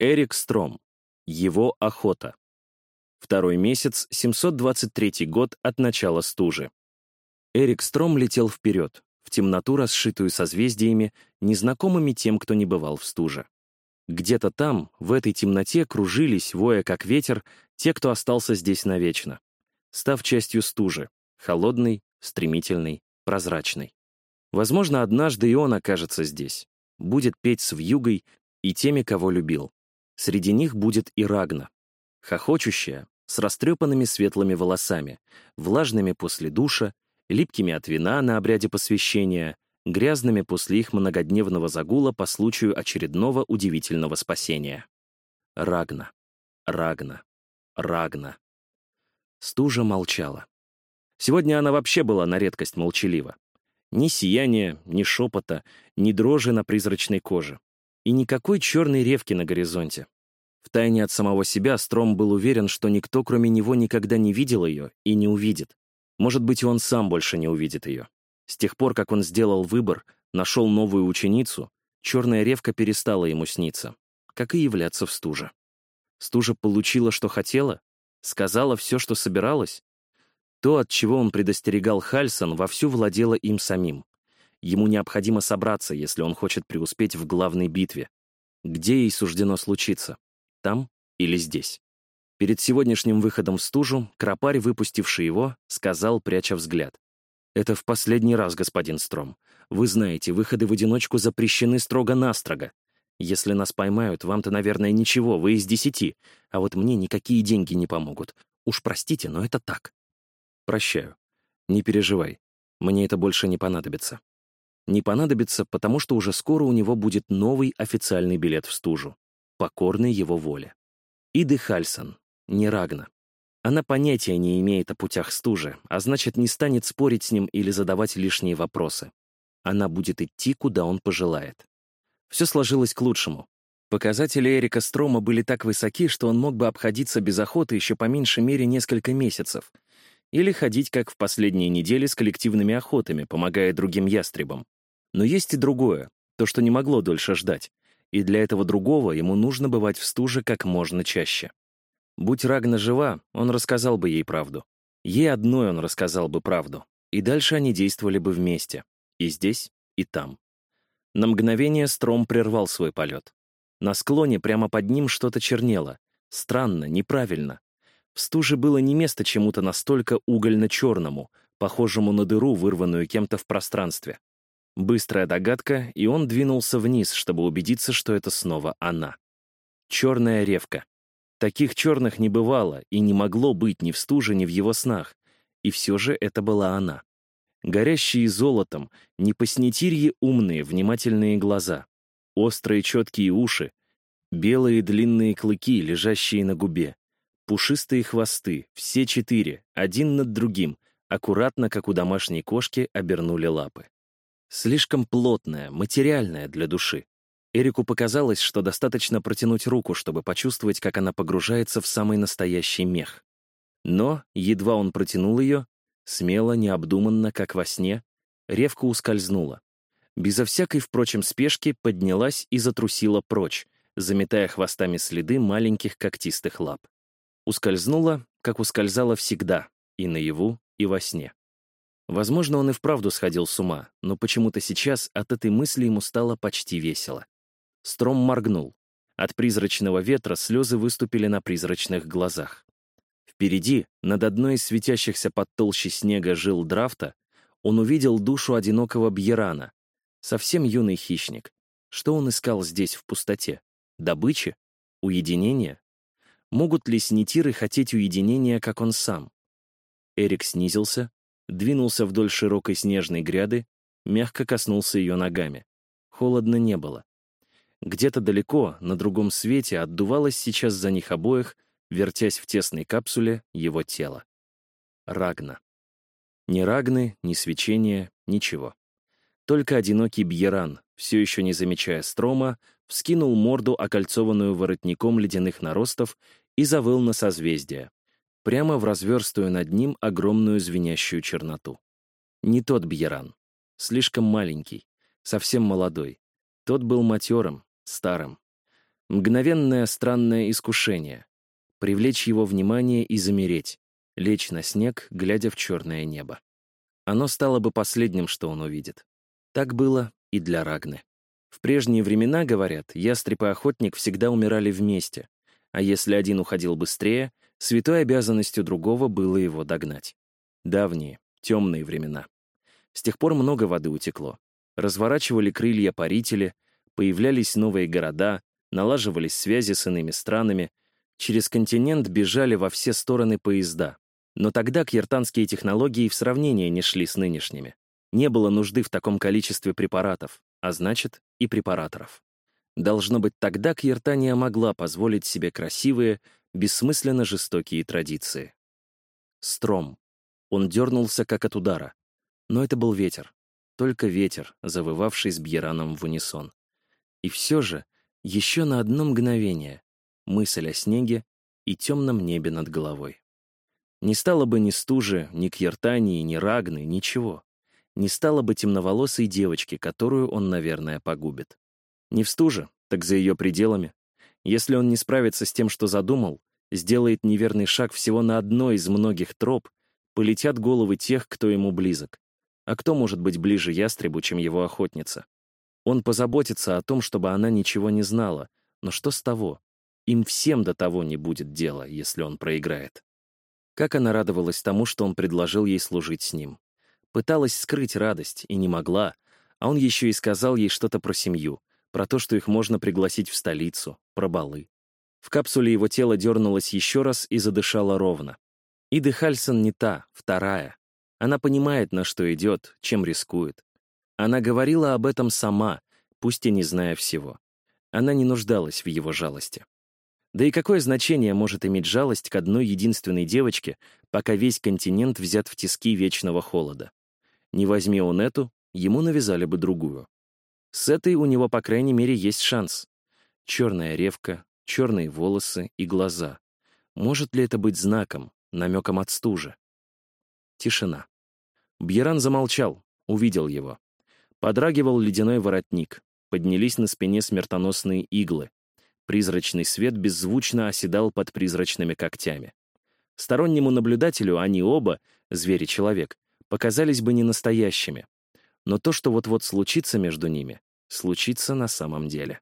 Эрик Стром. Его охота. Второй месяц, 723 год от начала стужи. Эрик Стром летел вперед, в темноту, расшитую созвездиями, незнакомыми тем, кто не бывал в стуже. Где-то там, в этой темноте, кружились, воя как ветер, те, кто остался здесь навечно, став частью стужи, холодной, стремительной, прозрачной. Возможно, однажды и он окажется здесь, будет петь с вьюгой и теми, кого любил. Среди них будет и Рагна, хохочущая, с растрепанными светлыми волосами, влажными после душа, липкими от вина на обряде посвящения, грязными после их многодневного загула по случаю очередного удивительного спасения. Рагна, Рагна, Рагна. Стужа молчала. Сегодня она вообще была на редкость молчалива. Ни сияния, ни шепота, ни дрожи на призрачной коже. И никакой черной ревки на горизонте. Втайне от самого себя Стром был уверен, что никто, кроме него, никогда не видел ее и не увидит. Может быть, и он сам больше не увидит ее. С тех пор, как он сделал выбор, нашел новую ученицу, черная ревка перестала ему сниться, как и являться в стуже. Стужа получила, что хотела? Сказала все, что собиралась? То, от чего он предостерегал Хальсон, вовсю владело им самим. Ему необходимо собраться, если он хочет преуспеть в главной битве. Где ей суждено случиться? Там или здесь? Перед сегодняшним выходом в стужу, Кропарь, выпустивший его, сказал, пряча взгляд. «Это в последний раз, господин Стром. Вы знаете, выходы в одиночку запрещены строго-настрого. Если нас поймают, вам-то, наверное, ничего, вы из десяти, а вот мне никакие деньги не помогут. Уж простите, но это так». «Прощаю. Не переживай. Мне это больше не понадобится». Не понадобится, потому что уже скоро у него будет новый официальный билет в стужу, покорный его воле. Иды Хальсон, не Рагна. Она понятия не имеет о путях стужи, а значит, не станет спорить с ним или задавать лишние вопросы. Она будет идти, куда он пожелает. Все сложилось к лучшему. Показатели Эрика Строма были так высоки, что он мог бы обходиться без охоты еще по меньшей мере несколько месяцев. Или ходить, как в последние недели, с коллективными охотами, помогая другим ястребам. Но есть и другое, то, что не могло дольше ждать. И для этого другого ему нужно бывать в стуже как можно чаще. Будь Рагна жива, он рассказал бы ей правду. Ей одной он рассказал бы правду. И дальше они действовали бы вместе. И здесь, и там. На мгновение Стром прервал свой полет. На склоне прямо под ним что-то чернело. Странно, неправильно. В стуже было не место чему-то настолько угольно-черному, похожему на дыру, вырванную кем-то в пространстве. Быстрая догадка, и он двинулся вниз, чтобы убедиться, что это снова она. Черная ревка. Таких черных не бывало и не могло быть ни в стуже, ни в его снах. И все же это была она. Горящие золотом, не по умные, внимательные глаза, острые четкие уши, белые длинные клыки, лежащие на губе, пушистые хвосты, все четыре, один над другим, аккуратно, как у домашней кошки, обернули лапы. Слишком плотная, материальная для души. Эрику показалось, что достаточно протянуть руку, чтобы почувствовать, как она погружается в самый настоящий мех. Но, едва он протянул ее, смело, необдуманно, как во сне, ревка ускользнула. Безо всякой, впрочем, спешки поднялась и затрусила прочь, заметая хвостами следы маленьких когтистых лап. Ускользнула, как ускользала всегда, и наяву, и во сне. Возможно, он и вправду сходил с ума, но почему-то сейчас от этой мысли ему стало почти весело. Стром моргнул. От призрачного ветра слезы выступили на призрачных глазах. Впереди, над одной из светящихся под толщей снега жил драфта, он увидел душу одинокого Бьерана. Совсем юный хищник. Что он искал здесь, в пустоте? Добычи? Уединения? Могут ли снитиры хотеть уединения, как он сам? Эрик снизился, двинулся вдоль широкой снежной гряды, мягко коснулся ее ногами. Холодно не было. Где-то далеко, на другом свете, отдувалось сейчас за них обоих, вертясь в тесной капсуле, его тело. Рагна. Ни Рагны, ни свечения, ничего. Только одинокий Бьеран, все еще не замечая Строма, вскинул морду, окольцованную воротником ледяных наростов, и завыл на созвездие, прямо в разверстую над ним огромную звенящую черноту. Не тот Бьеран. Слишком маленький, совсем молодой. Тот был матерым, старым. Мгновенное странное искушение. Привлечь его внимание и замереть. Лечь на снег, глядя в черное небо. Оно стало бы последним, что он увидит. Так было и для Рагны. В прежние времена, говорят, ястреб и охотник всегда умирали вместе, а если один уходил быстрее, святой обязанностью другого было его догнать. Давние, темные времена. С тех пор много воды утекло. Разворачивали крылья парители, появлялись новые города, налаживались связи с иными странами, через континент бежали во все стороны поезда. Но тогда кьертанские технологии в сравнение не шли с нынешними. Не было нужды в таком количестве препаратов, а значит, и препараторов. Должно быть, тогда Кьертания могла позволить себе красивые, бессмысленно жестокие традиции. Стром. Он дернулся, как от удара. Но это был ветер. Только ветер, завывавший с Бьераном в унисон. И все же, еще на одно мгновение, мысль о снеге и темном небе над головой. Не стало бы ни стужи, ни кьертании, ни рагны, ничего. Не стало бы темноволосой девочки, которую он, наверное, погубит. Не в стуже, так за ее пределами. Если он не справится с тем, что задумал, сделает неверный шаг всего на одной из многих троп, полетят головы тех, кто ему близок. А кто может быть ближе ястребу, чем его охотница? Он позаботится о том, чтобы она ничего не знала, но что с того? Им всем до того не будет дела, если он проиграет. Как она радовалась тому, что он предложил ей служить с ним. Пыталась скрыть радость и не могла, а он еще и сказал ей что-то про семью, про то, что их можно пригласить в столицу, про балы. В капсуле его тело дернулось еще раз и задышало ровно. И Дехальсон не та, вторая. Она понимает, на что идет, чем рискует. Она говорила об этом сама, пусть и не зная всего. Она не нуждалась в его жалости. Да и какое значение может иметь жалость к одной единственной девочке, пока весь континент взят в тиски вечного холода? Не возьми он эту, ему навязали бы другую. С этой у него, по крайней мере, есть шанс. Черная ревка, черные волосы и глаза. Может ли это быть знаком, намеком от стужи? Тишина. Бьеран замолчал, увидел его. Подрагивал ледяной воротник, поднялись на спине смертоносные иглы, Призрачный свет беззвучно оседал под призрачными когтями. Стороннему наблюдателю они оба, звери человек, показались бы не настоящими. Но то, что вот-вот случится между ними, случится на самом деле.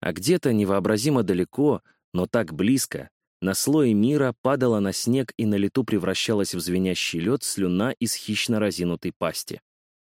А где-то невообразимо далеко, но так близко, на слое мира падала на снег и на лету превращалась в звенящий лед слюна из хищно разинутой пасти.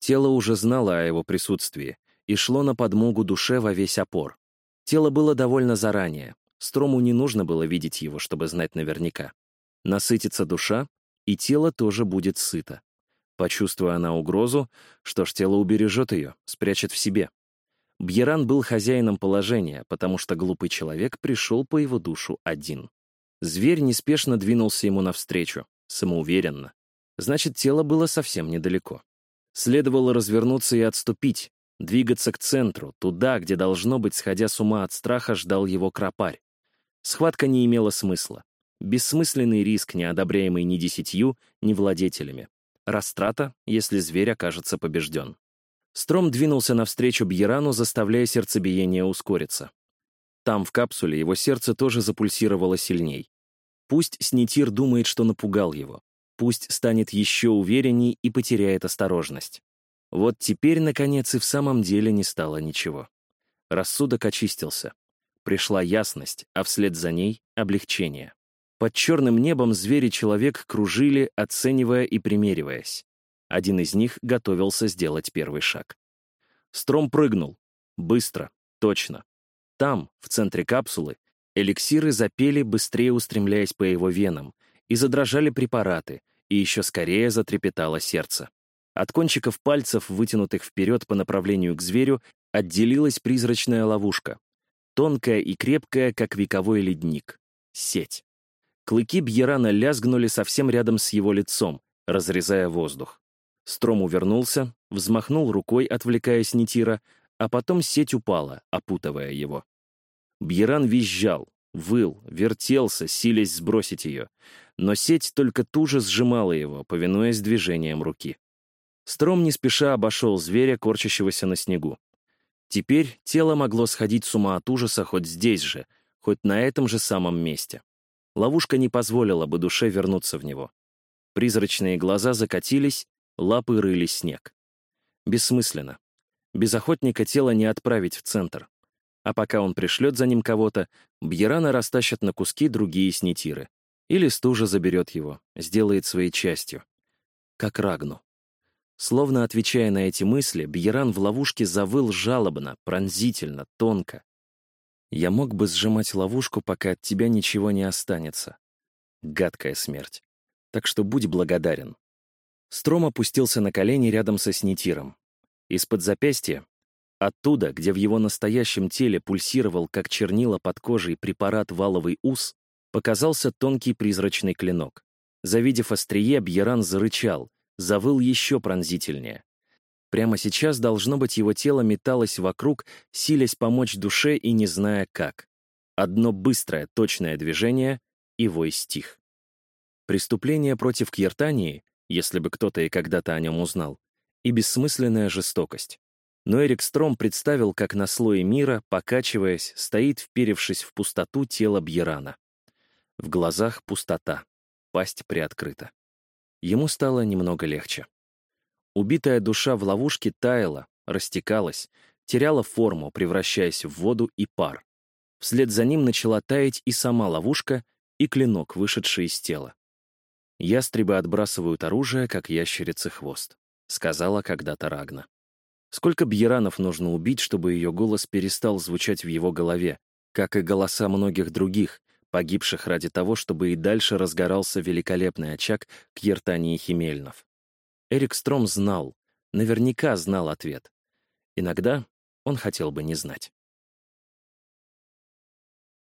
Тело уже знало о его присутствии и шло на подмогу душе во весь опор. Тело было довольно заранее. Строму не нужно было видеть его, чтобы знать наверняка. Насытится душа, и тело тоже будет сыто. Почувствуя она угрозу, что ж, тело убережет ее, спрячет в себе. Бьеран был хозяином положения, потому что глупый человек пришел по его душу один. Зверь неспешно двинулся ему навстречу, самоуверенно. Значит, тело было совсем недалеко. Следовало развернуться и отступить, Двигаться к центру, туда, где, должно быть, сходя с ума от страха, ждал его кропарь. Схватка не имела смысла. Бессмысленный риск, не одобряемый ни десятью, ни владетелями. Растрата, если зверь окажется побежден. Стром двинулся навстречу Бьерану, заставляя сердцебиение ускориться. Там, в капсуле, его сердце тоже запульсировало сильней. Пусть Снитир думает, что напугал его. Пусть станет еще уверенней и потеряет осторожность. Вот теперь, наконец, и в самом деле не стало ничего. Рассудок очистился. Пришла ясность, а вслед за ней — облегчение. Под черным небом звери человек кружили, оценивая и примериваясь. Один из них готовился сделать первый шаг. Стром прыгнул. Быстро, точно. Там, в центре капсулы, эликсиры запели, быстрее устремляясь по его венам, и задрожали препараты, и еще скорее затрепетало сердце. От кончиков пальцев, вытянутых вперед по направлению к зверю, отделилась призрачная ловушка. Тонкая и крепкая, как вековой ледник. Сеть. Клыки Бьерана лязгнули совсем рядом с его лицом, разрезая воздух. Стром увернулся, взмахнул рукой, отвлекаясь Нитира, а потом сеть упала, опутывая его. Бьеран визжал, выл, вертелся, силясь сбросить ее, но сеть только туже сжимала его, повинуясь движениям руки. Стром не спеша обошел зверя, корчащегося на снегу. Теперь тело могло сходить с ума от ужаса хоть здесь же, хоть на этом же самом месте. Ловушка не позволила бы душе вернуться в него. Призрачные глаза закатились, лапы рыли снег. Бессмысленно. Без охотника тело не отправить в центр. А пока он пришлет за ним кого-то, Бьерана растащат на куски другие снитиры. Или стужа заберет его, сделает своей частью. Как Рагну. Словно отвечая на эти мысли, Бьеран в ловушке завыл жалобно, пронзительно, тонко. «Я мог бы сжимать ловушку, пока от тебя ничего не останется. Гадкая смерть. Так что будь благодарен». Стром опустился на колени рядом со снитиром. Из-под запястья, оттуда, где в его настоящем теле пульсировал, как чернила под кожей препарат валовый ус, показался тонкий призрачный клинок. Завидев острие, Бьеран зарычал, завыл еще пронзительнее. Прямо сейчас, должно быть, его тело металось вокруг, силясь помочь душе и не зная как. Одно быстрое, точное движение, и вой стих. Преступление против Кьертании, если бы кто-то и когда-то о нем узнал, и бессмысленная жестокость. Но Эрик Стром представил, как на слое мира, покачиваясь, стоит, вперевшись в пустоту тело Бьерана. В глазах пустота, пасть приоткрыта. Ему стало немного легче. Убитая душа в ловушке таяла, растекалась, теряла форму, превращаясь в воду и пар. Вслед за ним начала таять и сама ловушка, и клинок, вышедший из тела. «Ястребы отбрасывают оружие, как ящерицы хвост», — сказала когда-то Рагна. Сколько бьеранов нужно убить, чтобы ее голос перестал звучать в его голове, как и голоса многих других, погибших ради того, чтобы и дальше разгорался великолепный очаг Кьертании Химельнов. Эрик Стром знал, наверняка знал ответ. Иногда он хотел бы не знать.